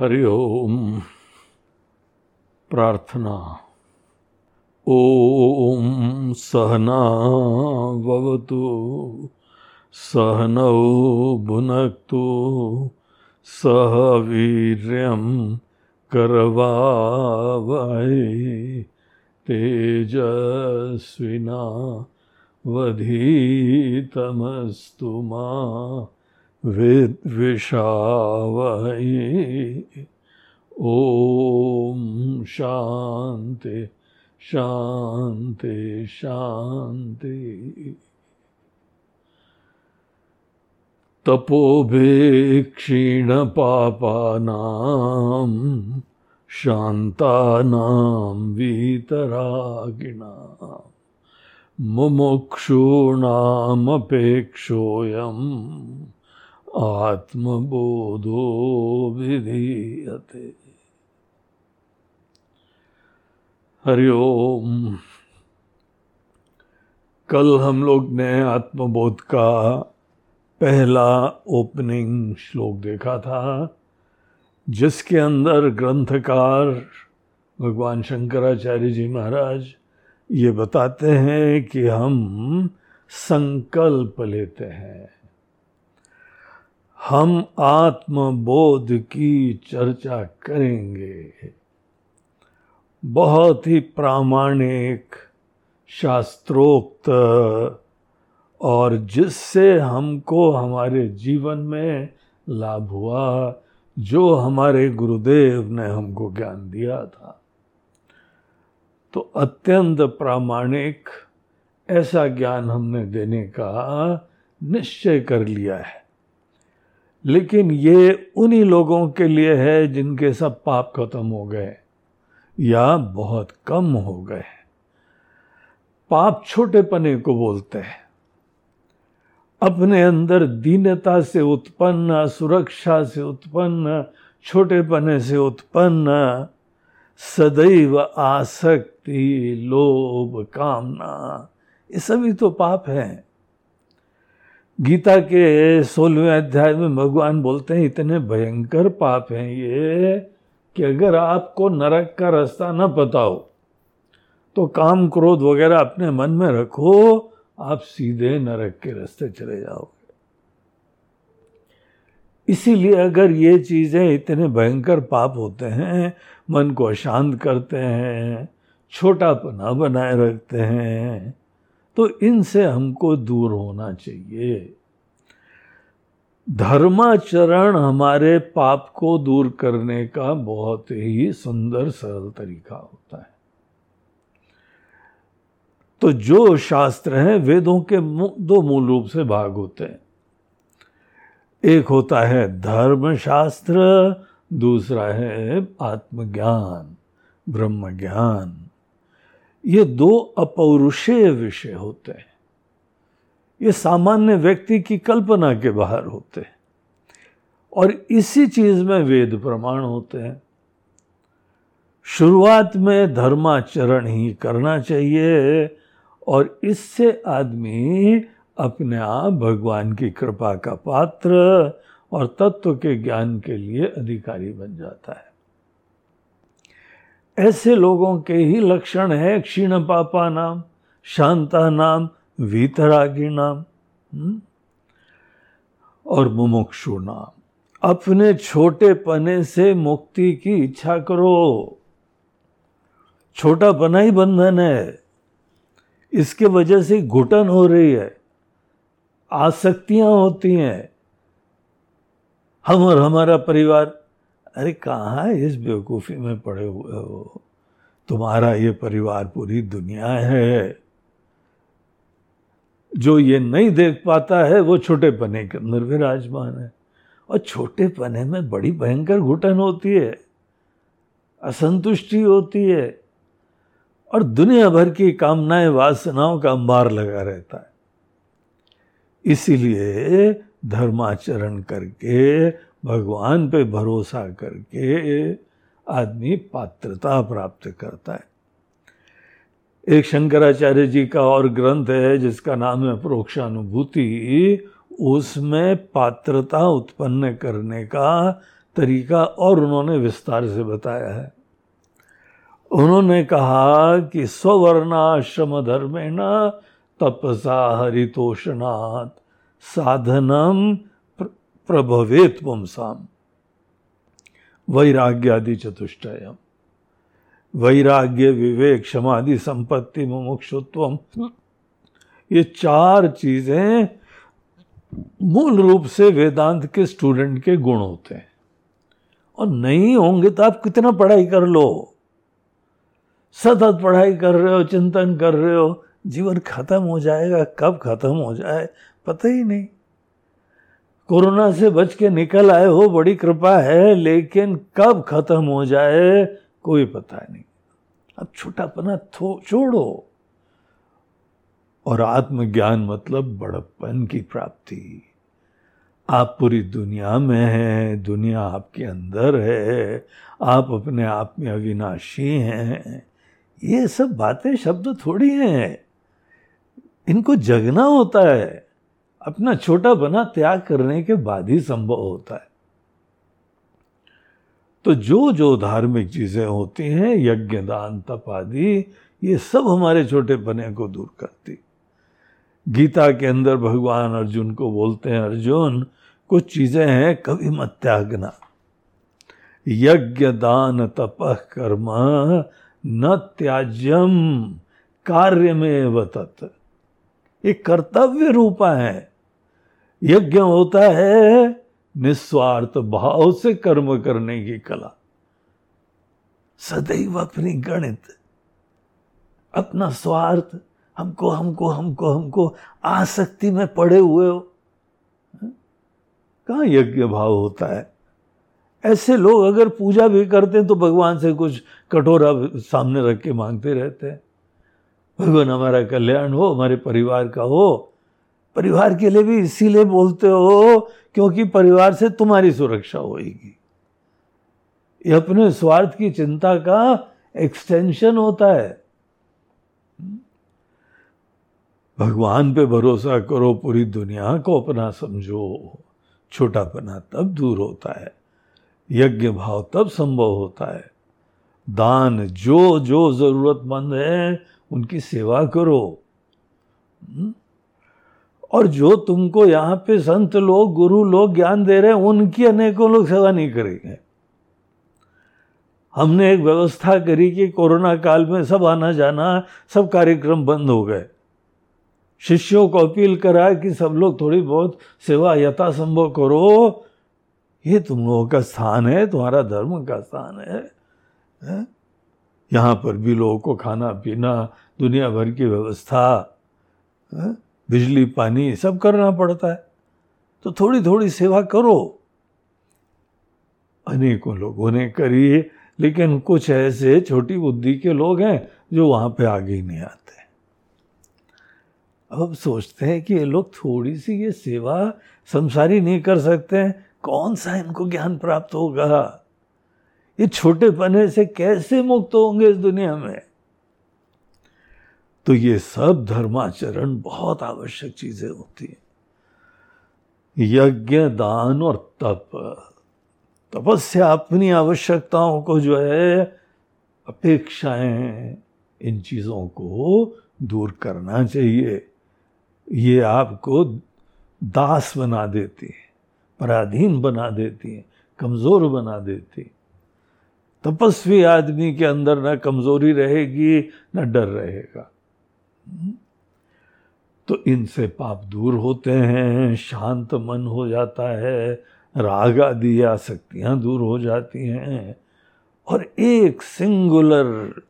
हरि ओम। प्रार्थना। ओम सहना ववतु सहनौ भुनक्तु सह वीर्यं करवावहै तेजस्विना वधीतमस्तु मा। विद्विषावहै। ओम शांति शांति शांति तपोभेक्षीणपापानां शान्तानां वीतरागिणां। मुमुक्षूणामपेक्षोऽयम्। आत्मबोधो विधीयते। हरिओम कल हम लोग ने आत्मबोध का पहला ओपनिंग श्लोक देखा था, जिसके अंदर ग्रंथकार भगवान शंकराचार्य जी महाराज ये बताते हैं कि हम संकल्प लेते हैं। हम आत्मबोध की चर्चा करेंगे। बहुत ही प्रामाणिक, शास्त्रोक्त और जिससे हमको हमारे जीवन में लाभ हुआ, जो हमारे गुरुदेव ने हमको ज्ञान दिया था। तो अत्यंत प्रामाणिक ऐसा ज्ञान हमने देने का निश्चय कर लिया है। लेकिन ये उन्हीं लोगों के लिए है जिनके सब पाप खत्म हो गए या बहुत कम हो गए। पाप छोटे पने को बोलते हैं। अपने अंदर दीनता से उत्पन्न, सुरक्षा से उत्पन्न, छोटे पने से उत्पन्न, सदैव आसक्ति, लोभ, कामना, ये सभी तो पाप हैं। गीता के सोलहवें अध्याय में भगवान बोलते हैं, इतने भयंकर पाप हैं ये कि अगर आपको नरक का रास्ता न पता हो तो काम क्रोध वगैरह अपने मन में रखो, आप सीधे नरक के रास्ते चले जाओगे. इसीलिए अगर ये चीज़ें इतने भयंकर पाप होते हैं, मन को अशांत करते हैं, छोटापना बनाए रखते हैं तो इनसे हमको दूर होना चाहिए। धर्माचरण हमारे पाप को दूर करने का बहुत ही सुंदर, सरल तरीका होता है। तो जो शास्त्र हैं, वेदों के दो मूल रूप से भाग होते हैं। एक होता है धर्म शास्त्र दूसरा है आत्मज्ञान ब्रह्म ज्ञान ये दो अपौरुषेय विषय होते हैं। ये सामान्य व्यक्ति की कल्पना के बाहर होते हैं। और इसी चीज़ में वेद प्रमाण होते हैं। शुरुआत में धर्माचरण ही करना चाहिए और इससे आदमी अपने आप भगवान की कृपा का पात्र और तत्व के ज्ञान के लिए अधिकारी बन जाता है। ऐसे लोगों के ही लक्षण है क्षीण पापा नाम, शांता नाम, वीतरागी नाम हम्म? और मुमुक्षु नाम। अपने छोटे पने से मुक्ति की इच्छा करो। छोटा पना ही बंधन है। इसके वजह से घुटन हो रही है। आसक्तियाँ होती हैं। हम और हमारा परिवार अरे कहाँ इस बेवकूफ़ी में पड़े हुए हो? तुम्हारा ये परिवार पूरी दुनिया है। जो ये नहीं देख पाता है, वो छोटे पने के अंदर विराजमान है। और छोटे पने में बड़ी भयंकर घुटन होती है, असंतुष्टि होती है, और दुनिया भर की कामनाएँ, वासनाओं का अंबार लगा रहता है। इसीलिए धर्माचरण करके भगवान पे भरोसा करके आदमी पात्रता प्राप्त करता है। एक शंकराचार्य जी का और ग्रंथ है जिसका नाम है प्रोक्षानुभूति। उसमें पात्रता उत्पन्न करने का तरीका और उन्होंने विस्तार से बताया है। उन्होंने कहा कि स्ववर्णाश्रम धर्मेण तपसा हरितोषणात् साधनम प्रभवेत पुमसाम वैराग्यादि चतुष्टय वैराग्य, विवेक, समाधि, संपत्ति मुमुक्षुत्व ये चार चीज़ें मूल रूप से वेदांत के स्टूडेंट के गुण होते हैं। और नहीं होंगे तो आप कितना पढ़ाई कर लो। सतत पढ़ाई कर रहे हो, चिंतन कर रहे हो, जीवन खत्म हो जाएगा, कब खत्म हो जाए, पता ही नहीं। कोरोना से बच के निकल आए हो, बड़ी कृपा है, लेकिन कब खत्म हो जाए, कोई पता नहीं। अब छोटापना छोड़ो। और आत्मज्ञान मतलब बड़प्पन की प्राप्ति। आप पूरी दुनिया में हैं, दुनिया आपके अंदर है, आप अपने आप में अविनाशी हैं। ये सब बातें, शब्द थोड़ी हैं। इनको जगना होता है। अपना छोटा बना त्याग करने के बाद ही संभव होता है। तो जो जो धार्मिक चीज़ें होती हैं, यज्ञ, दान, तप आदि, ये सब हमारे छोटे बने को दूर करती। गीता के अंदर भगवान अर्जुन को बोलते हैं, अर्जुन, कुछ चीज़ें हैं, कभी मत त्यागना। यज्ञ, दान, तप, कर्म, न त्याज्यम कार्य में वतत ये कर्तव्य रूपा है। यज्ञ होता है निस्वार्थ भाव से कर्म करने की कला। सदैव अपनी गणित, अपना स्वार्थ, हमको हमको हमको हमको आसक्ति में पड़े हुए हो। कहा यज्ञ भाव होता है? ऐसे लोग अगर पूजा भी करते हैं तो भगवान से कुछ कटोरा सामने रख के मांगते रहते हैं। भगवान हमारा कल्याण हो, हमारे परिवार का हो परिवार के लिए भी इसीलिए बोलते हो क्योंकि परिवार से तुम्हारी सुरक्षा होगी ये अपने स्वार्थ की चिंता का एक्सटेंशन होता है। भगवान पे भरोसा करो, पूरी दुनिया को अपना समझो। छोटापना तब दूर होता है। यज्ञ भाव तब संभव होता है। दान जो जो जरूरतमंद है, उनकी सेवा करो। हम्म? और जो तुमको यहाँ पे संत लोग गुरु लोग ज्ञान दे रहे हैं उनकी अनेकों लोग सेवा नहीं करेंगे हमने एक व्यवस्था करी कि कोरोना काल में सब आना जाना सब कार्यक्रम बंद हो गए शिष्यों को अपील करा कि सब लोग थोड़ी बहुत सेवा यथासंभव करो ये तुम लोगों का स्थान है तुम्हारा धर्म का स्थान है, है? यहाँ पर भी लोगों को खाना पीना दुनिया भर की व्यवस्था? बिजली, पानी सब करना पड़ता है। तो थोड़ी थोड़ी सेवा करो। अनेकों लोगों ने करी है लेकिन कुछ ऐसे छोटी बुद्धि के लोग हैं जो वहाँ पे आगे ही नहीं आते। अब सोचते हैं कि ये लोग थोड़ी सी ये सेवा संसारी नहीं कर सकते हैं। कौन सा इनको ज्ञान प्राप्त होगा? ये छोटे पने से कैसे मुक्त होंगे इस दुनिया में? तो ये सब धर्माचरण बहुत आवश्यक चीज़ें होती हैं। यज्ञ, दान और तप। तपस्या अपनी आवश्यकताओं को जो है, अपेक्षाएँ इन चीज़ों को दूर करना चाहिए। ये आपको दास बना देती है, पराधीन बना देती है, कमज़ोर बना देती तपस्वी आदमी के अंदर न कमज़ोरी रहेगी, न डर रहेगा। तो इनसे पाप दूर होते हैं, शांत मन हो जाता है, राग आदि आसक्तियाँ दूर हो जाती हैं। और एक सिंगुलर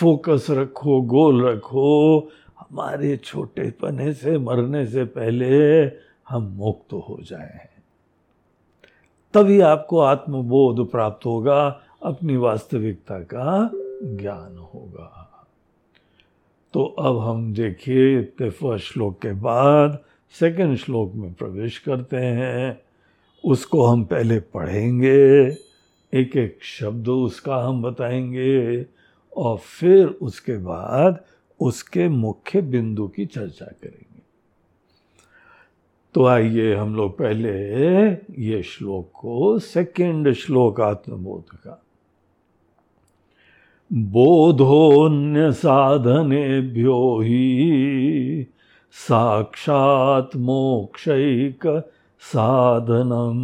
फोकस रखो गोल रखो, हमारे छोटे पने से, मरने से पहले हम मुक्त हो जाए तभी आपको आत्मबोध प्राप्त होगा, अपनी वास्तविकता का ज्ञान होगा। तो अब हम देखिए इतने फ़र्स्ट श्लोक के बाद सेकंड श्लोक में प्रवेश करते हैं। उसको हम पहले पढ़ेंगे एक एक शब्द उसका हम बताएँगे और फिर उसके बाद उसके मुख्य बिंदु की चर्चा करेंगे। तो आइए हम लोग पहले ये श्लोक को सेकंड श्लोक आत्मबोध का बोधोन्य साधनेभ्यो ही साक्षात मोक्षक साधनम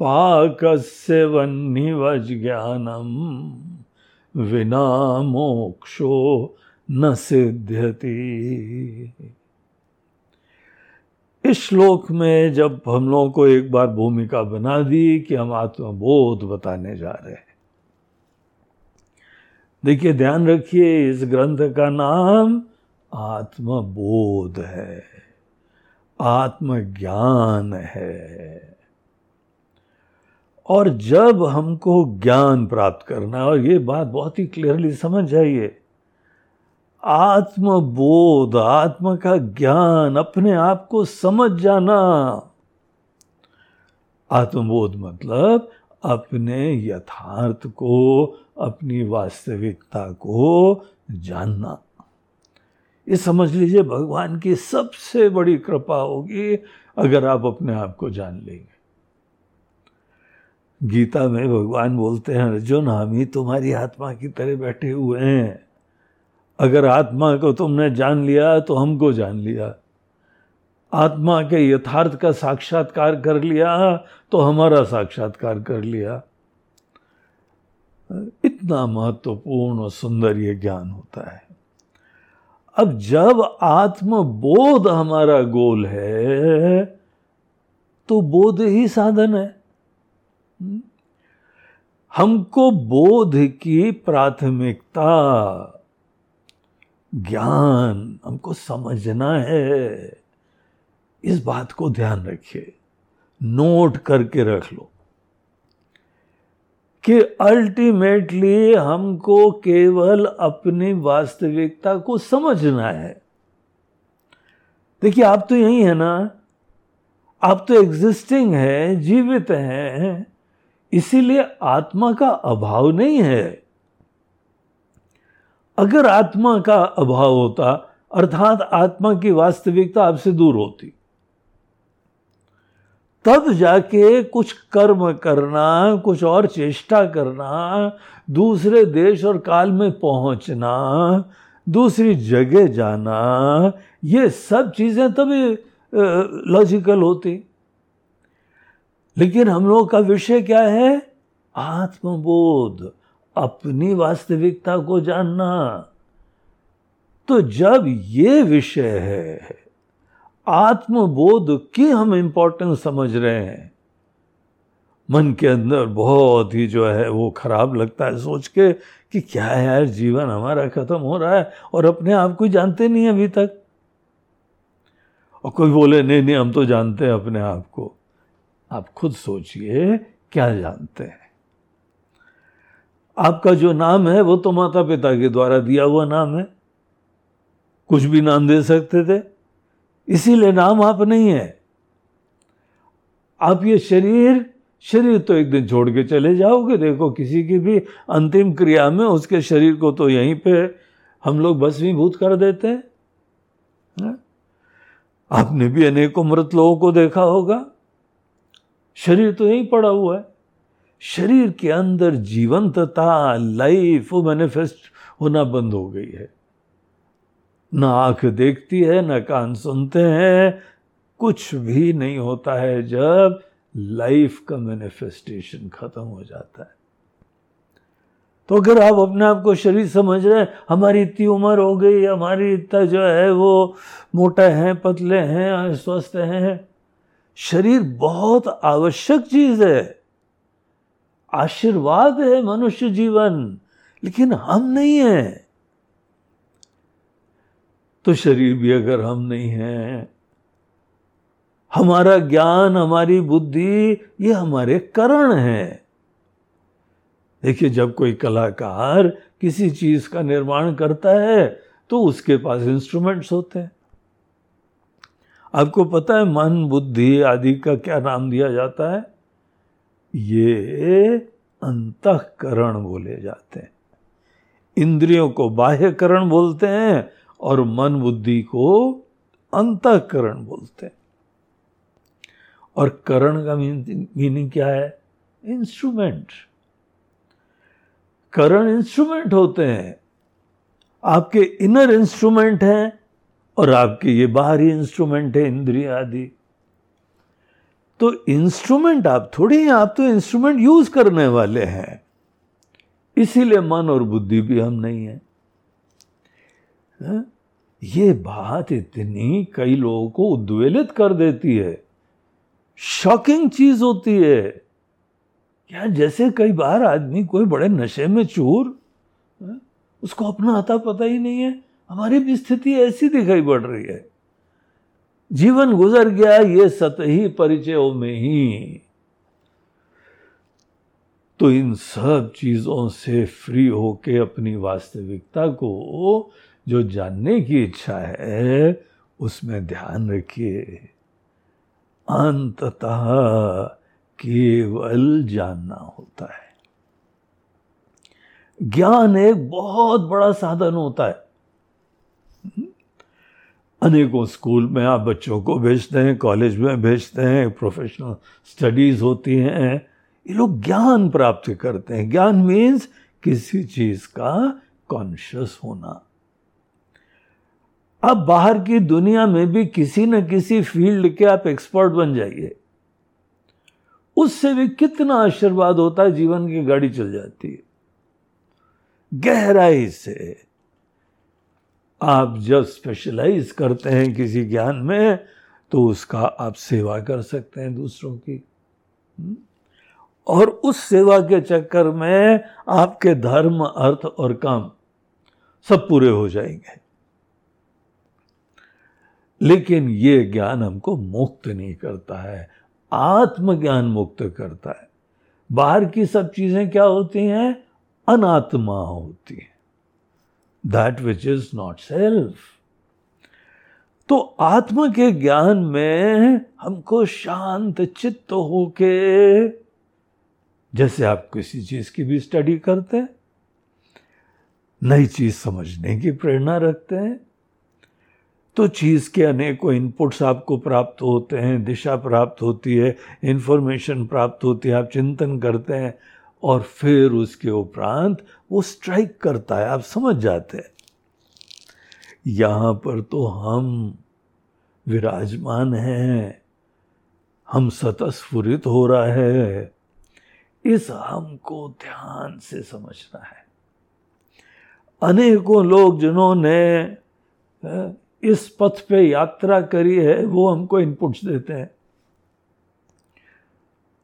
पाकस्य वन्निवज ज्ञानम विना मोक्षो न सिद्ध्यति। इस श्लोक में जब हम लोगों को एक बार भूमिका बना दी कि हम आत्मबोध बताने जा रहे हैं देखिए, ध्यान रखिए, इस ग्रंथ का नाम आत्मबोध है, आत्मज्ञान है। और जब हमको ज्ञान प्राप्त करना है, और ये बात बहुत ही क्लियरली समझ जाइए, आत्मबोध, आत्म का ज्ञान, अपने आप को समझ जाना, आत्मबोध मतलब अपने यथार्थ को, अपनी वास्तविकता को जानना। ये समझ लीजिए, भगवान की सबसे बड़ी कृपा होगी अगर आप अपने आप को जान लेंगे। गीता में भगवान बोलते हैं, अर्जुन, हम ही तुम्हारी आत्मा की तरह बैठे हुए हैं। अगर आत्मा को तुमने जान लिया तो हमको जान लिया। आत्मा के यथार्थ का साक्षात्कार कर लिया तो हमारा साक्षात्कार कर लिया। इतना महत्वपूर्ण और सुंदर ये ज्ञान होता है। अब जब आत्मबोध हमारा गोल है तो बोध ही साधन है। हमको बोध की प्राथमिकता, ज्ञान हमको समझना है। इस बात को ध्यान रखिए। नोट करके रख लो कि अल्टीमेटली हमको केवल अपनी वास्तविकता को समझना है। देखिए, आप तो यही है ना? आप तो एग्जिस्टिंग है, जीवित हैं, इसीलिए आत्मा का अभाव नहीं है। अगर आत्मा का अभाव होता, अर्थात आत्मा की वास्तविकता आपसे दूर होती तब जाके कुछ कर्म करना, कुछ और चेष्टा करना, दूसरे देश और काल में पहुँचना, दूसरी जगह जाना, ये सब चीज़ें तभी लॉजिकल होती। लेकिन हम लोग का विषय क्या है? आत्मबोध, अपनी वास्तविकता को जानना। तो जब ये विषय है आत्मबोध की हम इंपॉर्टेंस समझ रहे हैं। मन के अंदर बहुत ही जो है वो खराब लगता है सोच के कि क्या है यार, जीवन हमारा खत्म हो रहा है और अपने आप को जानते नहीं अभी तक। और कोई बोले, नहीं नहीं, हम तो जानते हैं अपने आप को। आप खुद सोचिए, क्या जानते हैं? आपका जो नाम है वो तो माता पिता के द्वारा दिया हुआ नाम है। कुछ भी नाम दे सकते थे। इसीलिए नाम आप नहीं है। आप ये शरीर शरीर तो एक दिन छोड़ के चले जाओगे। देखो, किसी की भी अंतिम क्रिया में उसके शरीर को तो यहीं पे हम लोग भस्मीभूत कर देते हैं। है? आपने भी अनेकों मृत लोगों को देखा होगा। शरीर तो यहीं पड़ा हुआ है। शरीर के अंदर जीवंतता लाइफ मैनिफेस्ट होना बंद हो गई है। न आँख देखती है, न कान सुनते हैं। कुछ भी नहीं होता है जब लाइफ का मैनिफेस्टेशन खत्म हो जाता है। तो अगर आप अपने आप को शरीर समझ रहे हैं, हमारी इतनी उम्र हो गई, हमारी इतना जो है वो मोटा हैं, पतले हैं स्वस्थ हैं। शरीर बहुत आवश्यक चीज़ है। आशीर्वाद है मनुष्य जीवन, लेकिन हम नहीं हैं। तो शरीर भी अगर हम नहीं हैं, हमारा ज्ञान, हमारी बुद्धि, ये हमारे करण हैं। देखिए, जब कोई कलाकार किसी चीज़ का निर्माण करता है तो उसके पास इंस्ट्रूमेंट्स होते हैं। आपको पता है, मन, बुद्धि आदि का क्या नाम दिया जाता है? ये अंतकरण बोले जाते हैं। इंद्रियों को बाह्यकरण बोलते हैं और मन बुद्धि को अंतकरण बोलते हैं। और करण का मीनिंग क्या है? इंस्ट्रूमेंट करण इंस्ट्रूमेंट होते हैं। आपके इनर इंस्ट्रूमेंट हैं और आपके ये बाहरी इंस्ट्रूमेंट है, इंद्रिया आदि। तो इंस्ट्रूमेंट आप थोड़ी हैं, आप तो इंस्ट्रूमेंट यूज़ करने वाले हैं। इसीलिए मन और बुद्धि भी हम नहीं है। हाँ? ये बात इतनी कई लोगों को उद्वेलित कर देती है। शॉकिंग चीज़ होती है। क्या जैसे कई बार आदमी कोई बड़े नशे में चूर हाँ? उसको अपना आता पता ही नहीं है। हमारी भी स्थिति ऐसी दिखाई पड़ रही है। जीवन गुजर गया ये सतही परिचयों में ही। तो इन सब चीज़ों से फ्री होके अपनी वास्तविकता को जो जानने की इच्छा है, उसमें ध्यान रखिए। अंततः केवल जानना होता है। ज्ञान एक बहुत बड़ा साधन होता है। अनेकों स्कूल में आप बच्चों को भेजते हैं, कॉलेज में भेजते हैं, प्रोफेशनल स्टडीज़ होती हैं। ये लोग ज्ञान प्राप्त करते हैं। ज्ञान मीन्स किसी चीज़ का कॉन्शियस होना। अब बाहर की दुनिया में भी किसी न किसी फ़ील्ड के आप एक्सपर्ट बन जाइए। उससे भी कितना आशीर्वाद होता है, जीवन की गाड़ी चल जाती है। गहराई से आप जब स्पेशलाइज करते हैं किसी ज्ञान में तो उसका आप सेवा कर सकते हैं दूसरों की। हम्म? और उस सेवा के चक्कर में आपके धर्म, अर्थ और काम सब पूरे हो जाएँगे। लेकिन ये ज्ञान हमको मुक्त नहीं करता है, आत्मज्ञान मुक्त करता है। बाहर की सब चीज़ें क्या होती हैं? अनात्मा होती है। That which is not self तो आत्मा के ज्ञान में हमको शांत चित्त होके, जैसे आप किसी चीज़ की भी स्टडी करते हैं, नई चीज़ समझने की प्रेरणा रखते हैं तो चीज़ के अनेकों इनपुट्स आपको प्राप्त होते हैं, दिशा प्राप्त होती है इन्फॉर्मेशन प्राप्त होती है, आप चिंतन करते हैं और फिर उसके उपरांत वो स्ट्राइक करता है, आप समझ जाते हैं। यहाँ पर तो हम विराजमान हैं, हम सतस्फुरित हो रहा है, इस हमको ध्यान से समझना है। अनेकों लोग जिन्होंने इस पथ पे यात्रा करी है, वो हमको इनपुट्स देते हैं।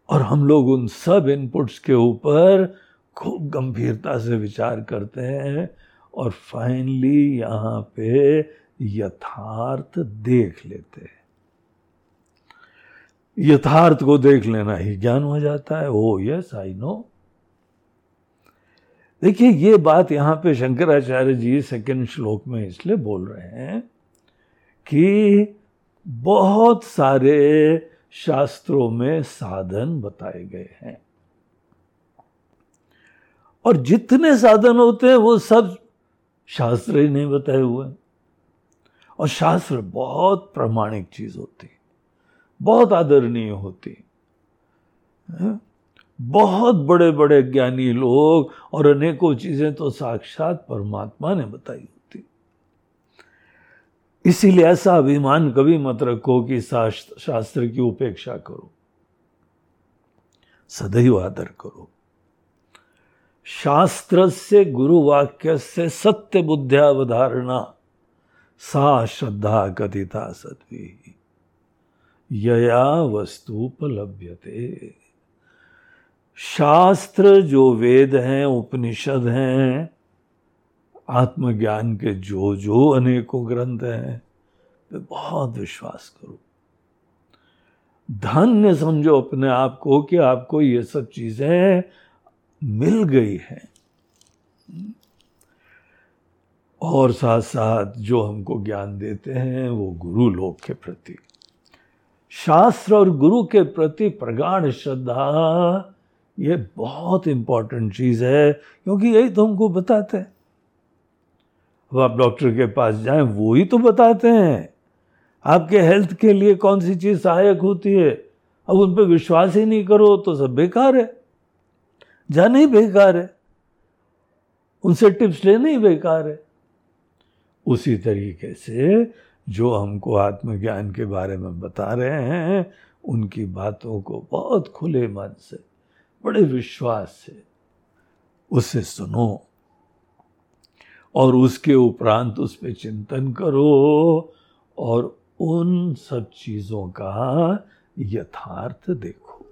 और हम लोग उन सब इनपुट्स के ऊपर खूब गंभीरता से विचार करते हैं और फाइनली यहाँ पे यथार्थ देख लेते हैं। यथार्थ को देख लेना ही ज्ञान हो जाता है। ओ यस आई नो देखिए, ये बात यहाँ पे शंकराचार्य जी सेकंड श्लोक में इसलिए बोल रहे हैं कि बहुत सारे शास्त्रों में साधन बताए गए हैं। और जितने साधन होते हैं, वो सब शास्त्र ही नहीं बताए हुए और शास्त्र बहुत प्रमाणिक चीज़ होती बहुत आदरणीय होती है? बहुत बड़े बड़े ज्ञानी लोग और अनेकों चीज़ें तो साक्षात परमात्मा ने बताई इसीलिए ऐसा अभिमान कभी मत रखो कि शास्त्र की उपेक्षा करो। सदैव आदर करो। शास्त्र से गुरुवाक्य से सत्य बुद्धियावधारणा सा श्रद्धा कथिता सत्वी यया वस्तुपलभ्यते शास्त्र जो वेद हैं, उपनिषद हैं आत्मज्ञान के जो जो अनेकों ग्रंथ हैं वे बहुत विश्वास करो। धन्य समझो अपने आप को कि आपको ये सब चीज़ें मिल गई हैं। और साथ साथ जो हमको ज्ञान देते हैं, वो गुरु लोग के प्रति। शास्त्र और गुरु के प्रति प्रगाढ़ श्रद्धा, ये बहुत इंपॉर्टेंट चीज़ है, क्योंकि यही तो हमको बताते हैं। अब आप डॉक्टर के पास जाएँ, वो ही तो बताते हैं। आपके हेल्थ के लिए कौन सी चीज़ सहायक होती है? अब उन पर विश्वास ही नहीं करो तो सब बेकार है। जाना ही बेकार है। उनसे टिप्स लेना ही बेकार है। उसी तरीके से जो हमको आत्मज्ञान के बारे में बता रहे हैं, उनकी बातों को बहुत खुले मन से, बड़े विश्वास से उसे सुनो। और उसके उपरांत उस पर चिंतन करो और उन सब चीज़ों का यथार्थ देखो।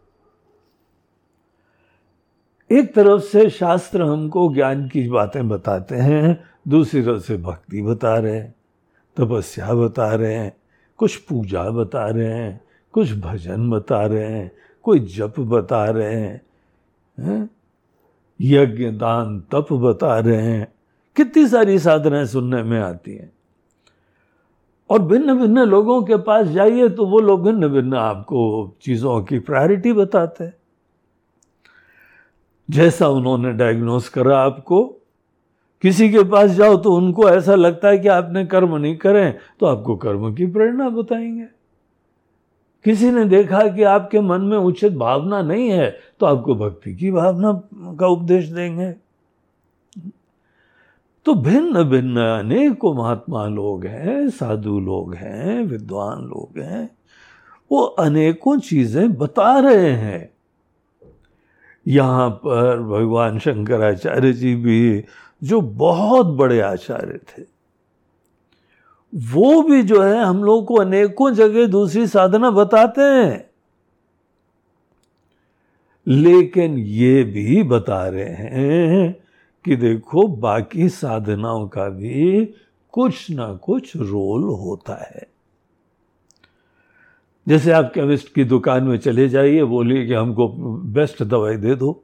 एक तरफ़ से शास्त्र हमको ज्ञान की बातें बताते हैं, दूसरी तरफ़ से भक्ति बता रहे हैं, तपस्या बता रहे हैं, कुछ पूजा बता रहे हैं, कुछ भजन बता रहे हैं, कोई जप बता रहे हैं? यज्ञ, दान, तप बता रहे हैं कितनी सारी साधनाएँ सुनने में आती हैं। और भिन्न भिन्न लोगों के पास जाइए तो वो लोग भिन्न भिन्न आपको चीज़ों की प्रायोरिटी बताते हैं। जैसा उन्होंने डायग्नोस करा आपको, किसी के पास जाओ तो उनको ऐसा लगता है कि आपने कर्म नहीं करें तो आपको कर्म की प्रेरणा बताएँगे। किसी ने देखा कि आपके मन में उचित भावना नहीं है तो आपको भक्ति की भावना का उपदेश देंगे। तो भिन्न भिन्न अनेकों महात्मा लोग हैं, साधु लोग हैं, विद्वान लोग हैं। वो अनेकों चीज़ें बता रहे हैं। यहाँ पर भगवान शंकराचार्य जी भी, जो बहुत बड़े आचार्य थे, वो भी जो है, हम लोग को अनेकों जगह दूसरी साधना बताते हैं। लेकिन ये भी बता रहे हैं कि देखो, बाकी साधनाओं का भी कुछ ना कुछ रोल होता है। जैसे आप केमिस्ट की दुकान में चले जाइए, बोलिए कि हमको बेस्ट दवाई दे दो।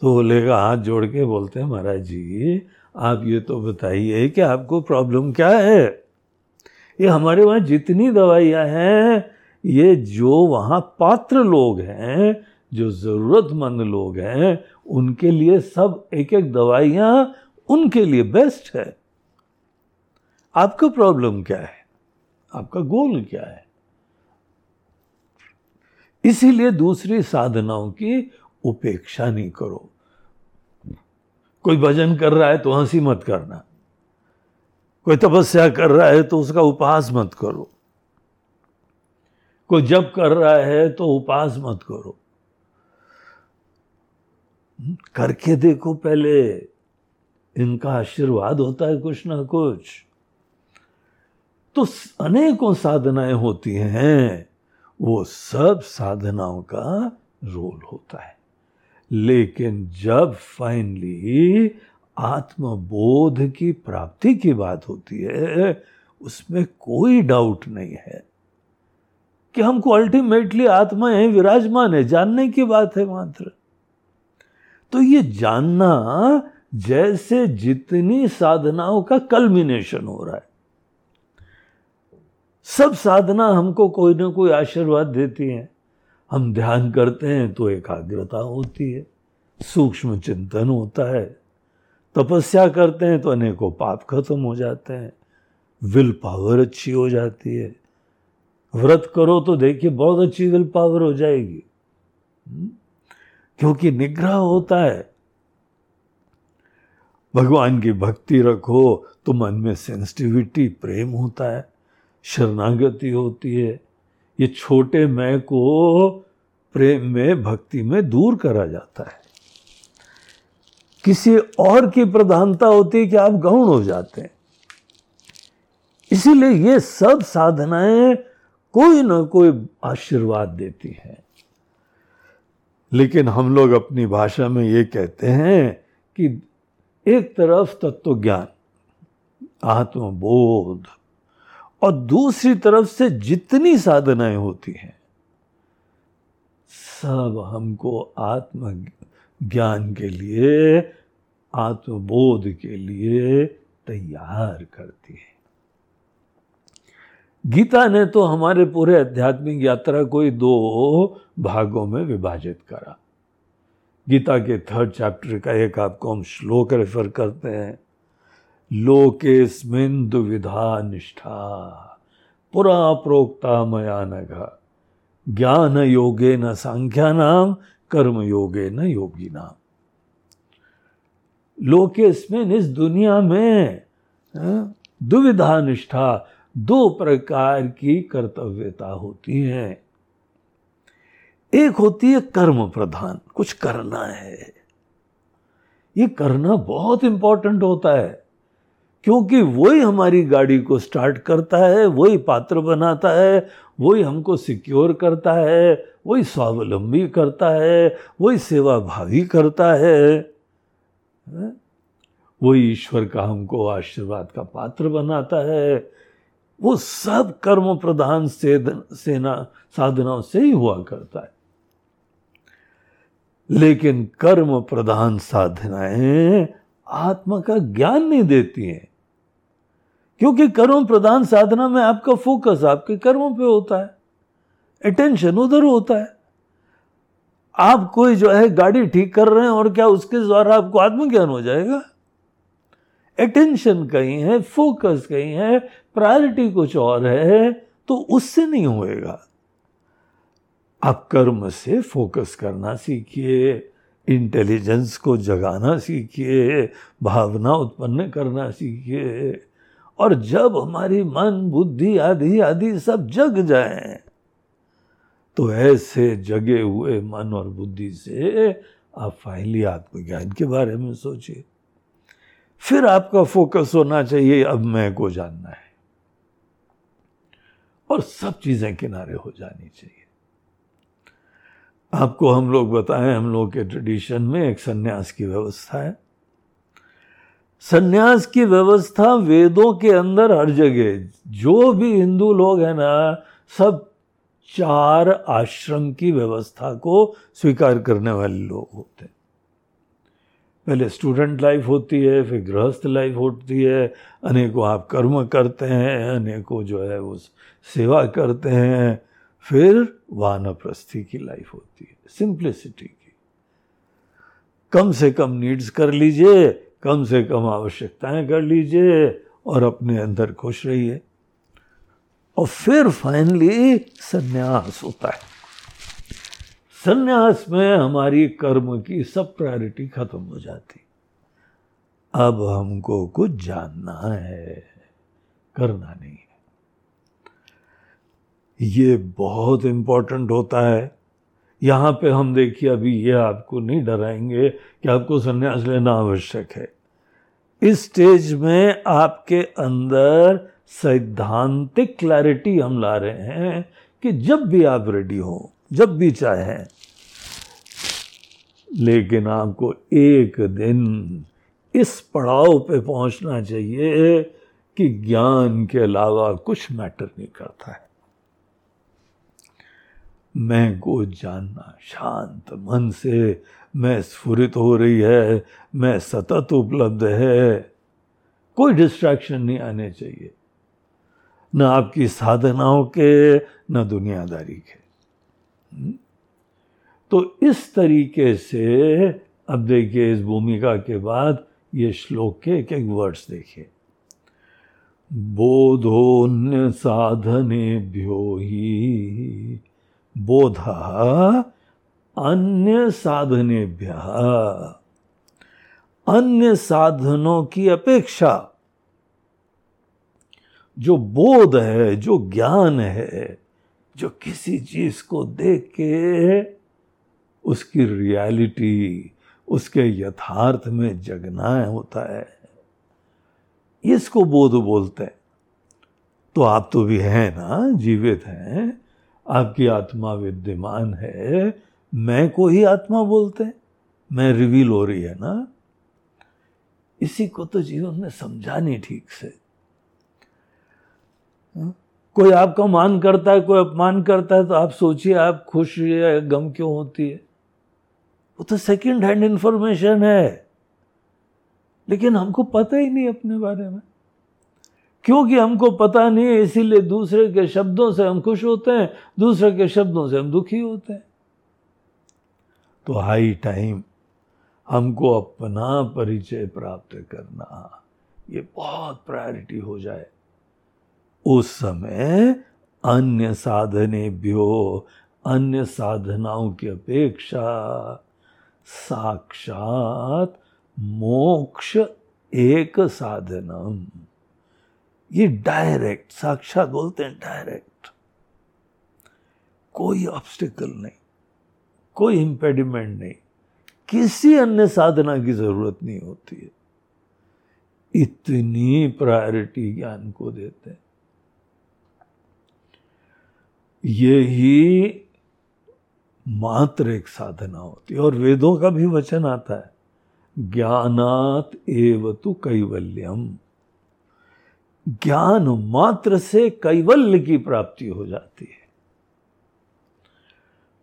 तो बोलेगा हाथ जोड़ के, बोलते हैं, महाराज जी, आप ये तो बताइए कि आपको प्रॉब्लम क्या है? ये हमारे वहाँ जितनी दवाइयाँ हैं, ये जो वहाँ पात्र लोग हैं, जो ज़रूरतमंद लोग हैं उनके लिए सब एक एक दवाइयाँ उनके लिए बेस्ट है। आपका प्रॉब्लम क्या है? आपका गोल क्या है? इसीलिए दूसरी साधनाओं की उपेक्षा नहीं करो। कोई भजन कर रहा है तो हँसी मत करना। कोई तपस्या कर रहा है तो उसका उपहास मत करो। कोई जप कर रहा है तो उपहास मत करो। करके देखो पहले। इनका आशीर्वाद होता है कुछ ना कुछ। तो अनेकों साधनाएँ होती हैं। वो सब साधनाओं का रोल होता है। लेकिन जब फाइनली आत्मबोध की प्राप्ति की बात होती है, उसमें कोई डाउट नहीं है कि हमको अल्टीमेटली आत्मा है विराजमान है। जानने की बात है मात्र। तो ये जानना जैसे जितनी साधनाओं का कल्मिनेशन हो रहा है। सब साधना हमको कोई ना कोई आशीर्वाद देती है। हम ध्यान करते हैं तो एकाग्रता होती है, सूक्ष्म चिंतन होता है, तपस्या करते हैं तो अनेकों पाप खत्म हो जाते हैं विल पावर अच्छी हो जाती है। व्रत करो तो देखिए बहुत अच्छी विल पावर हो जाएगी। हम्म? क्योंकि निग्रह होता है। भगवान की भक्ति रखो तो मन में सेंसिटिविटी प्रेम होता है, शरणागति होती है। ये छोटे मैं को प्रेम में, भक्ति में दूर करा जाता है। किसी और की प्रधानता होती है कि आप गौण हो जाते हैं। इसीलिए ये सब साधनाएँ कोई ना कोई आशीर्वाद देती हैं। लेकिन हम लोग अपनी भाषा में ये कहते हैं कि एक तरफ़ तत्व ज्ञान आत्मबोध और दूसरी तरफ़ से जितनी साधनाएँ होती हैं, सब हमको आत्म ज्ञान के लिए आत्मबोध के लिए तैयार करती है। गीता ने तो हमारे पूरे आध्यात्मिक यात्रा को ही दो भागों में विभाजित करा। गीता के थर्ड चैप्टर का एक आपको हम श्लोक रेफर करते हैं। लोकेस्मिन दुविधा निष्ठा पुरा प्रोक्ता मया नघ। ज्ञान योगे न संख्या नाम कर्म योगे न योगी नाम। लोकेस्मिन इस दुनिया में हाँ, दुविधा निष्ठा दो प्रकार की कर्तव्यता होती है। एक होती है कर्म प्रधान, कुछ करना है। ये करना बहुत इंपॉर्टेंट होता है, क्योंकि वही हमारी गाड़ी को स्टार्ट करता है, वही पात्र बनाता है, वही हमको सिक्योर करता है, वही स्वावलंबी करता है, वही सेवा भावी करता है? वही ईश्वर का हमको आशीर्वाद का पात्र बनाता है वो सब कर्म प्रधान सेना, साधनाओं से ही हुआ करता है। लेकिन कर्म प्रधान साधनाएँ आत्मा का ज्ञान नहीं देती हैं। क्योंकि कर्म प्रधान साधना में आपका फोकस आपके कर्मों पे होता है। अटेंशन उधर होता है। आप कोई जो है गाड़ी ठीक कर रहे हैं और क्या उसके द्वारा आपको आत्मज्ञान हो जाएगा? अटेंशन कहीं है फोकस कहीं है प्रायोरिटी कुछ और है तो उससे नहीं होएगा। आप कर्म से फोकस करना सीखिए इंटेलिजेंस को जगाना सीखिए, भावना उत्पन्न करना सीखिए, और जब हमारी मन, बुद्धि आदि आदि सब जग जाए तो ऐसे जगे हुए मन और बुद्धि से आप फाइनली आत्मज्ञान के बारे में सोचिए। फिर आपका फोकस होना चाहिए, अब मैं को जानना है। और सब चीज़ें किनारे हो जानी चाहिए। आपको हम लोग बताएँ, हम लोग के ट्रेडिशन में एक सन्यास की व्यवस्था है। सन्यास की व्यवस्था वेदों के अंदर हर जगह जो भी हिंदू लोग हैं ना, सब चार आश्रम की व्यवस्था को स्वीकार करने वाले लोग होते हैं। पहले स्टूडेंट लाइफ होती है, फिर गृहस्थ लाइफ होती है। अनेकों आप कर्म करते हैं, अनेकों जो है वो सेवा करते हैं। फिर वानप्रस्थी की लाइफ होती है सिंप्लिसिटी की। कम से कम नीड्स कर लीजिए, कम से कम आवश्यकताएँ कर लीजिए और अपने अंदर खुश रहिए। और फिर फाइनली संन्यास होता है। संन्यास में हमारी कर्म की सब प्रायोरिटी खत्म हो जाती। अब हमको कुछ जानना है, करना नहीं है। ये बहुत इंपॉर्टेंट होता है। यहाँ पे हम देखिए, अभी ये आपको नहीं डराएँगे कि आपको संन्यास लेना आवश्यक है। इस स्टेज में आपके अंदर सैद्धांतिक क्लैरिटी हम ला रहे हैं कि जब भी आप रेडी हो जब भी चाहें। लेकिन आपको एक दिन इस पड़ाव पे पहुँचना चाहिए कि ज्ञान के अलावा कुछ मैटर नहीं करता है। मैं को जानना शांत मन से मैं स्फुरित हो रही है, मैं सतत उपलब्ध है। कोई डिस्ट्रैक्शन नहीं आने चाहिए। न आपकी साधनाओं के, न दुनियादारी के? तो इस तरीके से, अब देखिए इस भूमिका के बाद ये श्लोक के एक एक वर्ड्स देखिए। बोधोन्य साधने भ्यो ही बोध अन्य साधनेभ्य। अन्य साधनों की अपेक्षा जो बोध है, जो ज्ञान है जो किसी चीज़ को देख के उसकी रियलिटी, उसके यथार्थ में जगना होता है। इसको बोध बोलते हैं। तो आप तो भी हैं ना, जीवित हैं, आपकी आत्मा विद्यमान है, मैं को ही आत्मा बोलते हैं। मैं रिवील हो रही है ना। इसी को तो जीवन में समझा नहीं ठीक से। हाँ? कोई आपका मान करता है, कोई अपमान करता है तो आप सोचिए, आप खुश या गम क्यों होती है? वो तो सेकंड हैंड इंफॉर्मेशन है। लेकिन हमको पता ही नहीं अपने बारे में। क्योंकि हमको पता नहीं है, इसीलिए दूसरे के शब्दों से हम खुश होते हैं, दूसरे के शब्दों से हम दुखी होते हैं। तो हाई टाइम हमको अपना परिचय प्राप्त करना, ये बहुत प्रायोरिटी हो जाए। उस समय अन्य साधने भ्यो अन्य साधनाओं की अपेक्षा साक्षात मोक्ष एक साधनम। ये डायरेक्ट साक्षात बोलते हैं डायरेक्ट कोई ऑब्स्टिकल नहीं, कोई इंपेडिमेंट नहीं, किसी अन्य साधना की ज़रूरत नहीं होती है। इतनी प्रायोरिटी ज्ञान को देते हैं। यही मात्र एक साधना होती है। और वेदों का भी वचन आता है, ज्ञानात एव तो कैवल्यम। ज्ञान मात्र से कैवल्य की प्राप्ति हो जाती है।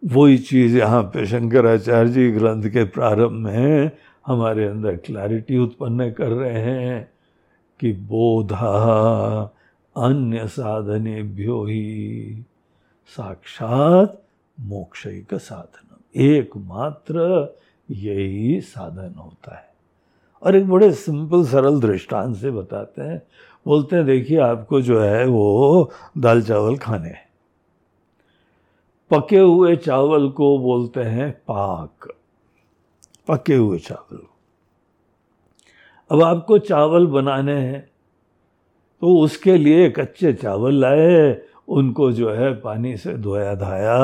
वही चीज़ यहाँ पे शंकराचार्य जी ग्रंथ के प्रारंभ में हमारे अंदर क्लैरिटी उत्पन्न कर रहे हैं कि बोधा अन्य साधनेभ्यो ही। साक्षात मोक्ष का साधन एकमात्र यही साधन होता है। और एक बड़े सिंपल सरल दृष्टांत से बताते हैं। बोलते हैं, देखिए, आपको जो है वो दाल चावल खाने हैं। पके हुए चावल को बोलते हैं पाक। पके हुए चावल अब आपको चावल बनाने हैं तो उसके लिए कच्चे चावल लाए उनको जो है पानी से धोया धाया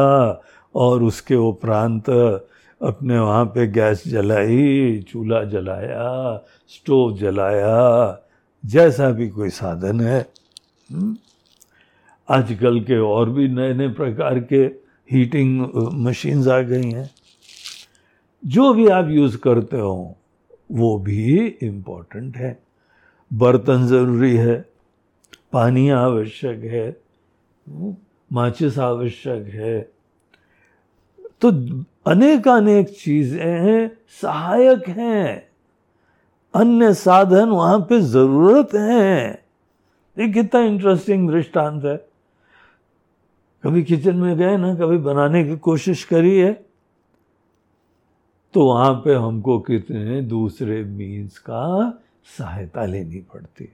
और उसके उपरांत अपने वहाँ पे गैस जलाई, चूल्हा जलाया, स्टोव जलाया, जैसा भी कोई साधन है। हम्म। आजकल के और भी नए नए प्रकार के हीटिंग मशीन्स आ गई हैं। जो भी आप यूज़ करते हो, वो भी इम्पोर्टेंट है। बर्तन ज़रूरी है, पानी आवश्यक है। माचिस आवश्यक है। तो अनेक अनेक चीज़ें हैं, सहायक हैं। अन्य साधन वहाँ पे ज़रूरत है। ये कितना इंटरेस्टिंग दृष्टांत है। कभी किचन में गए ना, कभी बनाने की कोशिश करी है तो वहाँ पे हमको कितने दूसरे मीन्स का सहायता लेनी पड़ती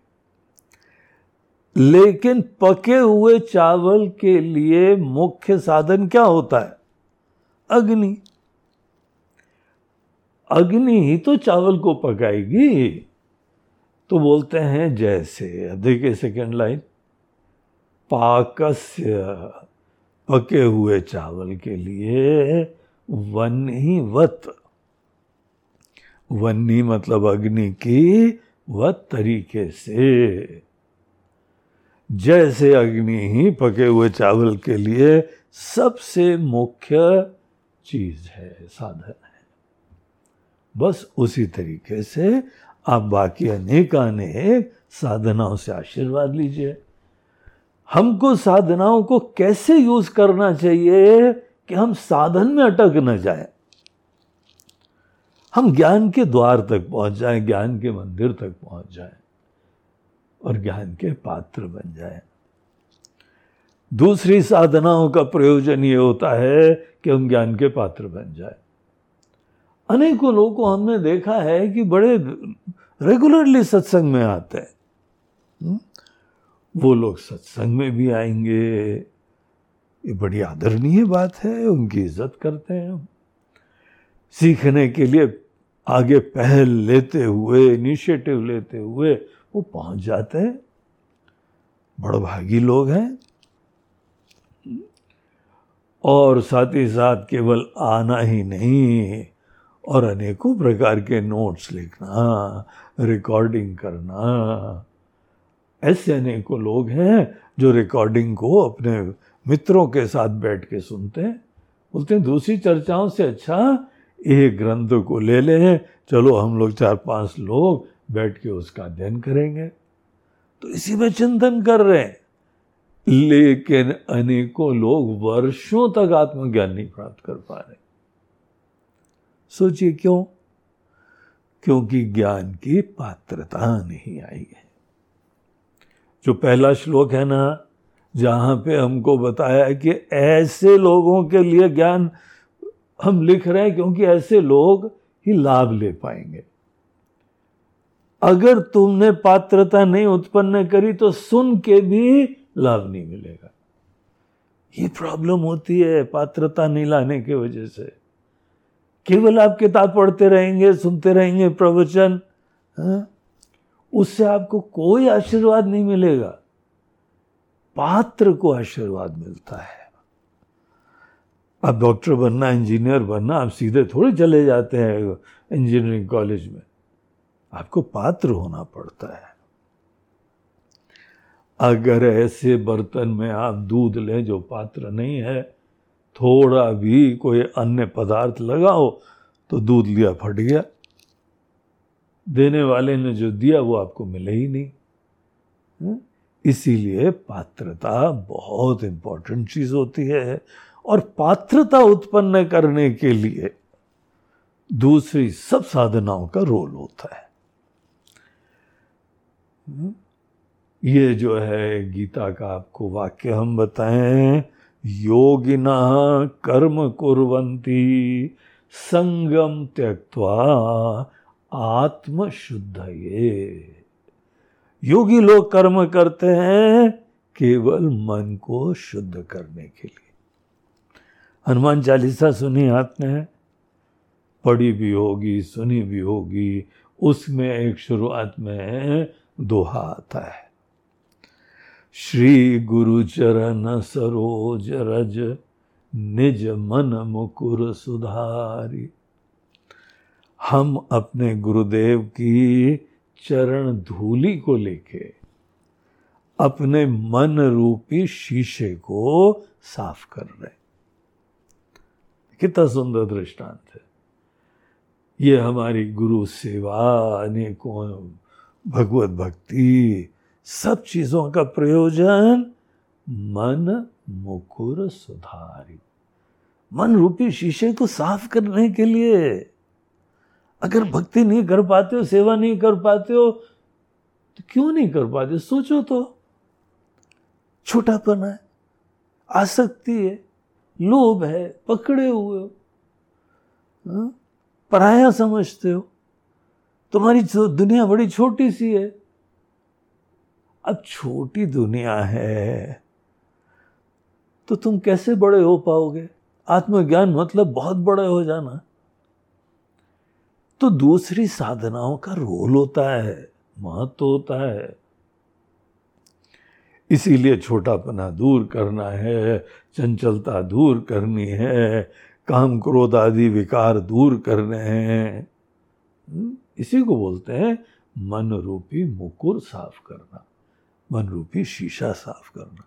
लेकिन पके हुए चावल के लिए मुख्य साधन क्या होता है? अग्नि। अग्नि ही तो चावल को पकाएगी। तो बोलते हैं जैसे देखिए सेकेंड लाइन पाकस्य, पके हुए चावल के लिए वन ही वत वन्नी मतलब अग्नि की वत तरीके से। जैसे अग्नि ही पके हुए चावल के लिए सबसे मुख्य चीज़ है, साधन है। बस उसी तरीके से आप बाकी अनेक अनेक साधनाओं से आशीर्वाद लीजिए। हमको साधनाओं को कैसे यूज़ करना चाहिए कि हम साधन में अटक न जाए? हम ज्ञान के द्वार तक पहुँच जाए, ज्ञान के मंदिर तक पहुँच जाएँ। और ज्ञान के पात्र बन जाए। दूसरी साधनाओं का प्रयोजन ये होता है कि हम ज्ञान के पात्र बन जाए। अनेकों लोगों को हमने देखा है कि बड़े रेगुलरली सत्संग में आते हैं। हम्म? वो लोग सत्संग में भी आएँगे। ये बड़ी आदरणीय बात है, उनकी इज़्ज़त करते हैं हम। सीखने के लिए आगे पहल लेते हुए इनिशिएटिव लेते हुए वो पहुँच जाते हैं। बड़भागी लोग हैं। और साथ ही साथ केवल आना ही नहीं और अनेकों प्रकार के नोट्स लिखना रिकॉर्डिंग करना। ऐसे अनेकों लोग हैं जो रिकॉर्डिंग को अपने मित्रों के साथ बैठ के सुनते हैं। बोलते हैं, दूसरी चर्चाओं से अच्छा एक ग्रंथ को ले लें। चलो हम लोग चार पाँच लोग बैठ के उसका अध्ययन करेंगे। तो इसी में चिंतन कर रहे हैं। लेकिन अनेकों लोग वर्षों तक आत्मज्ञान नहीं प्राप्त कर पा रहे। सोचिए क्यों? क्योंकि ज्ञान की पात्रता नहीं आई है। जो पहला श्लोक है ना, जहाँ पे हमको बताया है कि ऐसे लोगों के लिए ज्ञान हम लिख रहे हैं क्योंकि ऐसे लोग ही लाभ ले पाएँगे। अगर तुमने पात्रता नहीं उत्पन्न करी तो सुन के भी लाभ नहीं मिलेगा। ये प्रॉब्लम होती है पात्रता नहीं लाने की वजह से। केवल आप किताब पढ़ते रहेंगे, सुनते रहेंगे प्रवचन हाँ? उससे आपको कोई आशीर्वाद नहीं मिलेगा। पात्र को आशीर्वाद मिलता है। आप डॉक्टर बनना, इंजीनियर बनना, आप सीधे थोड़े चले जाते हैं इंजीनियरिंग कॉलेज में। आपको पात्र होना पड़ता है अगर ऐसे बर्तन में आप दूध लें जो पात्र नहीं है, थोड़ा भी कोई अन्य पदार्थ लगाओ तो दूध लिया फट गया देने वाले ने जो दिया, वो आपको मिले ही नहीं हम्म? इसीलिए पात्रता बहुत इंपॉर्टेंट चीज़ होती है और पात्रता उत्पन्न करने के लिए दूसरी सब साधनाओं का रोल होता है? ये जो है गीता का आपको वाक्य हम बताएँ, योगिना कर्म कुरंती संगम त्यक्वा आत्मशुद्ध ये योगी लोग कर्म करते हैं केवल मन को शुद्ध करने के लिए। हनुमान चालीसा सुनी आपने? पढ़ी भी होगी, सुनी भी होगी, उसमें एक शुरुआत में दोहा आता है। श्री गुरु चरण सरोज रज, निज मन मुकुर सुधारी। हम अपने गुरुदेव की चरण धूली को लेके, अपने मन रूपी शीशे को साफ़ कर रहे कितना सुंदर दृष्टांत है। ये हमारी गुरु सेवा अनेकों भगवत भक्ति, सब चीज़ों का प्रयोजन मन मुकुर सुधारी। मन रूपी शीशे को साफ़ करने के लिए। अगर भक्ति नहीं कर पाते हो, सेवा नहीं कर पाते हो तो क्यों नहीं कर पाते? सोचो तो। छोटापन है, आसक्ति है, लोभ है, पकड़े हुए हो हाँ? पराया समझते हो। तुम्हारी दुनिया बड़ी छोटी सी है। अब छोटी दुनिया है तो तुम कैसे बड़े हो पाओगे? आत्मज्ञान मतलब बहुत बड़े हो जाना। तो दूसरी साधनाओं का रोल होता है महत्व होता है। इसीलिए छोटापना दूर करना है चंचलता दूर करनी है काम क्रोध आदि विकार दूर करने हैं। हम्म, इसी को बोलते हैं मन रूपी मुकुर साफ़ करना मन रूपी शीशा साफ़ करना।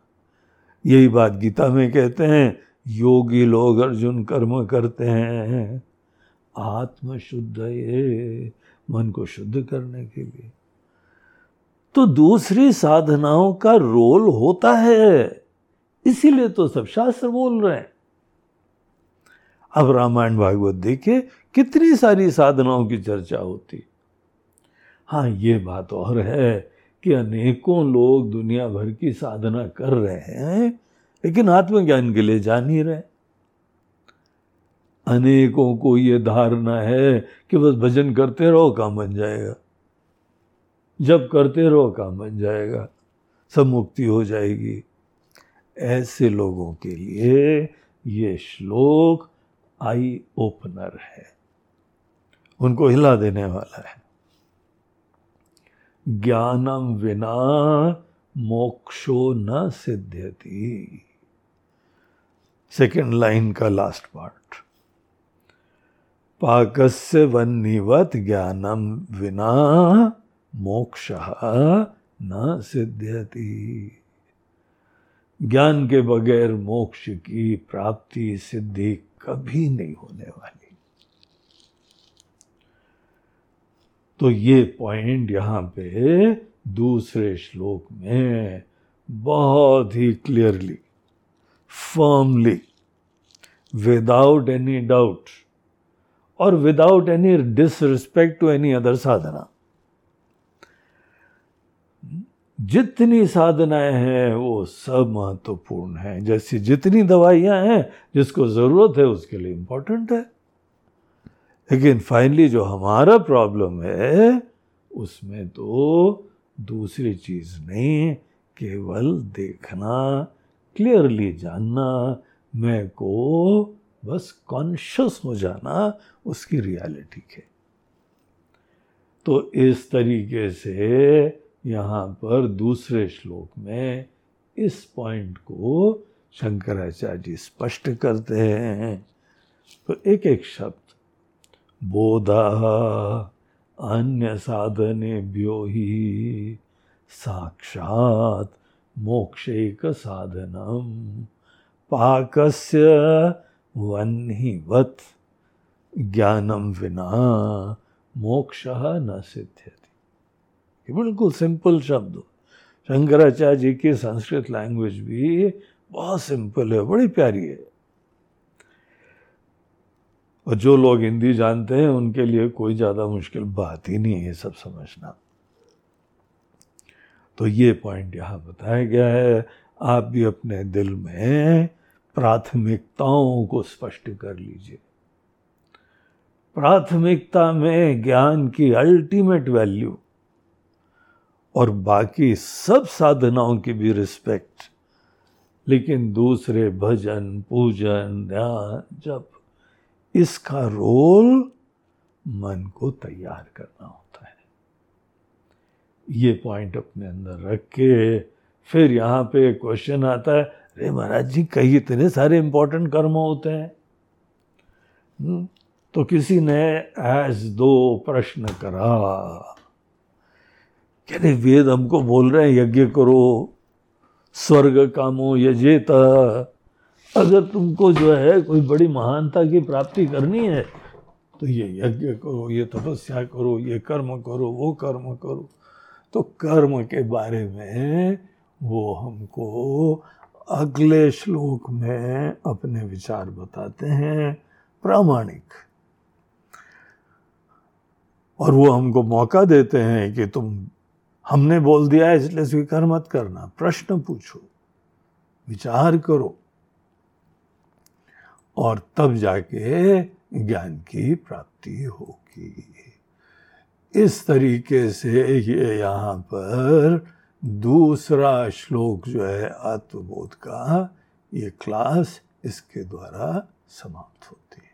यही बात गीता में कहते हैं, योगी लोग अर्जुन कर्म करते हैं आत्म शुद्ध ये मन को शुद्ध करने के लिए। तो दूसरी साधनाओं का रोल होता है, इसीलिए तो सब शास्त्र बोल रहे हैं। अब रामायण भागवत देखिए, कितनी सारी साधनाओं की चर्चा होती। हाँ ये बात और है कि अनेकों लोग दुनिया भर की साधना कर रहे हैं, लेकिन आत्मज्ञान के लिए जा नहीं रहे। अनेकों को ये धारणा है कि बस भजन करते रहो, काम बन जाएगा। जब करते रहो, काम बन जाएगा, सब मुक्ति हो जाएगी। ऐसे लोगों के लिए ये श्लोक आई ओपनर है। उनको हिला देने वाला है। ज्ञानम विना मोक्षो न सिद्ध्यति। सेकेंड लाइन का लास्ट पार्ट पाकस्य वन्निवत ज्ञानम विना मोक्ष न सिद्ध्यति। ज्ञान के बगैर मोक्ष की प्राप्ति सिद्धि कभी नहीं होने वाली। तो ये पॉइंट यहाँ पे दूसरे श्लोक में बहुत ही clearly firmly without any doubt और without any disrespect to any other साधना। जितनी साधनाएँ हैं, वो सब महत्वपूर्ण हैं। जैसी जितनी दवाइयाँ हैं, जिसको ज़रूरत है, उसके लिए इंपॉर्टेंट है। लेकिन फाइनली जो हमारा प्रॉब्लम है, उसमें तो दूसरी चीज़ नहीं, केवल देखना क्लियरली जानना, मैं को बस कॉन्शियस हो जाना, उसकी रियलिटी के। तो इस तरीके से यहाँ पर दूसरे श्लोक में इस पॉइंट को शंकराचार्य जी स्पष्ट करते हैं। तो एक एक शब्द, बोधा अन्य साधनेभ्यो ही साक्षात मोक्षेक साधनम पाकस्य वन्हीवत ज्ञानम विना मोक्ष न सिद्ध्यति बिल्कुल सिंपल शब्द। शंकराचार्य जी की संस्कृत लैंग्वेज भी बहुत सिंपल है, बड़ी प्यारी है। और जो लोग हिंदी जानते हैं, उनके लिए कोई ज़्यादा मुश्किल बात ही नहीं है सब समझना। तो ये पॉइंट यहाँ बताया गया है। आप भी अपने दिल में प्राथमिकताओं को स्पष्ट कर लीजिए। प्राथमिकता में ज्ञान की अल्टीमेट वैल्यू और बाकी सब साधनाओं की भी रिस्पेक्ट लेकिन दूसरे भजन पूजन ध्यान जब इसका रोल मन को तैयार करना होता है। ये पॉइंट अपने अंदर रख के फिर यहाँ पे क्वेश्चन आता है अरे महाराज जी कई इतने सारे इंपॉर्टेंट कर्म होते हैं। हम्म, तो किसी ने ऐस दो प्रश्न करा। कहते वेद हमको बोल रहे हैं, यज्ञ करो, स्वर्ग कामो यजेत। अगर तुमको जो है कोई बड़ी महानता की प्राप्ति करनी है तो ये यज्ञ करो, ये तपस्या करो, ये कर्म करो, वो कर्म करो। तो कर्म के बारे में वो हमको अगले श्लोक में अपने विचार बताते हैं, प्रामाणिक। और वो हमको मौका देते हैं कि तुम हमने बोल दिया है, इसलिए स्वीकार मत करना। प्रश्न पूछो, विचार करो, और तब जाके ज्ञान की प्राप्ति होगी। इस तरीके से ये यहाँ पर दूसरा श्लोक जो है, आत्मबोध का ये क्लास इसके द्वारा समाप्त होती है।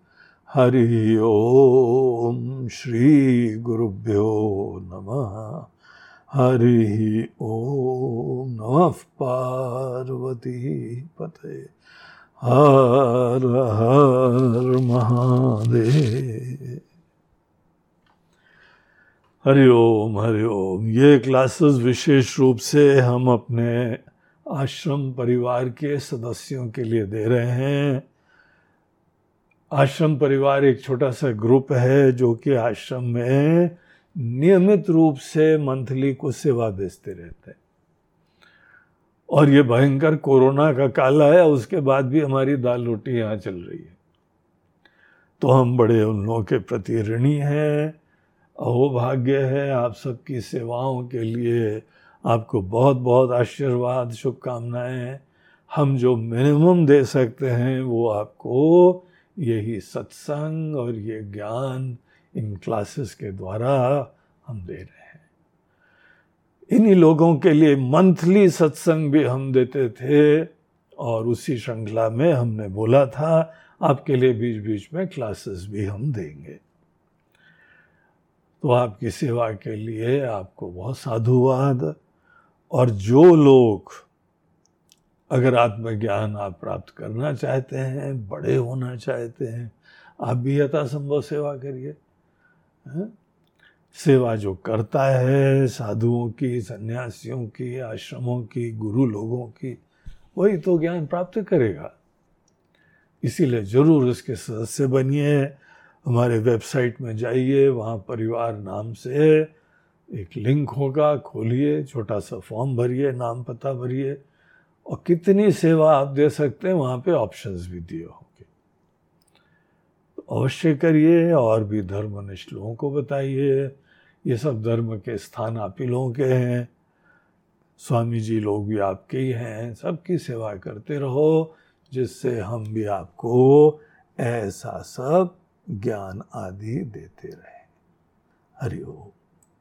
हरि ओम श्री गुरुभ्यो नमः। हरि ओम नमः पार्वती पते। हर हर महादेव। हरि ओम हरि ओम। ये क्लासेस विशेष रूप से हम अपने आश्रम परिवार के सदस्यों के लिए दे रहे हैं। आश्रम परिवार एक छोटा सा ग्रुप है जो कि आश्रम में नियमित रूप से मंथली कुछ सेवा भेजते रहते हैं। और ये भयंकर कोरोना का काल आया, उसके बाद भी हमारी दाल रोटी यहाँ चल रही है। तो हम बड़े उन लोगों के प्रति ऋणी हैं, अहोभाग्य है आप सबकी सेवाओं के लिए। आपको बहुत बहुत आशीर्वाद, शुभकामनाएँ। हम जो मिनिमम दे सकते हैं, वो आपको यही सत्संग और ये ज्ञान इन क्लासेस के द्वारा हम दे रहे हैं। इन्हीं लोगों के लिए मंथली सत्संग भी हम देते थे और उसी श्रृंखला में हमने बोला था, आपके लिए बीच बीच में क्लासेस भी हम देंगे। तो आपकी सेवा के लिए आपको बहुत साधुवाद और जो लोग अगर आत्मज्ञान आप प्राप्त करना चाहते हैं, बड़े होना चाहते हैं, आप भी यथासंभव सेवा करिए। सेवा जो करता है, साधुओं की, सन्यासियों की, आश्रमों की, गुरु लोगों की, वही तो ज्ञान प्राप्त करेगा। इसीलिए ज़रूर इसके सदस्य बनिए, हमारे वेबसाइट में जाइए, वहाँ परिवार नाम से एक लिंक होगा, खोलिए, छोटा सा फॉर्म भरिए, नाम पता भरिए। और कितनी सेवा आप दे सकते हैं, वहाँ पे ऑप्शंस भी दिए होंगे। तो अवश्य करिए और भी धर्मनिष्ठ लोगों को बताइए। ये सब धर्म के स्थान आप ही लोगों के हैं। स्वामी जी लोग भी आपके ही हैं। सबकी सेवा करते रहो, जिससे हम भी आपको ऐसा सब ज्ञान आदि देते रहे। हरिओम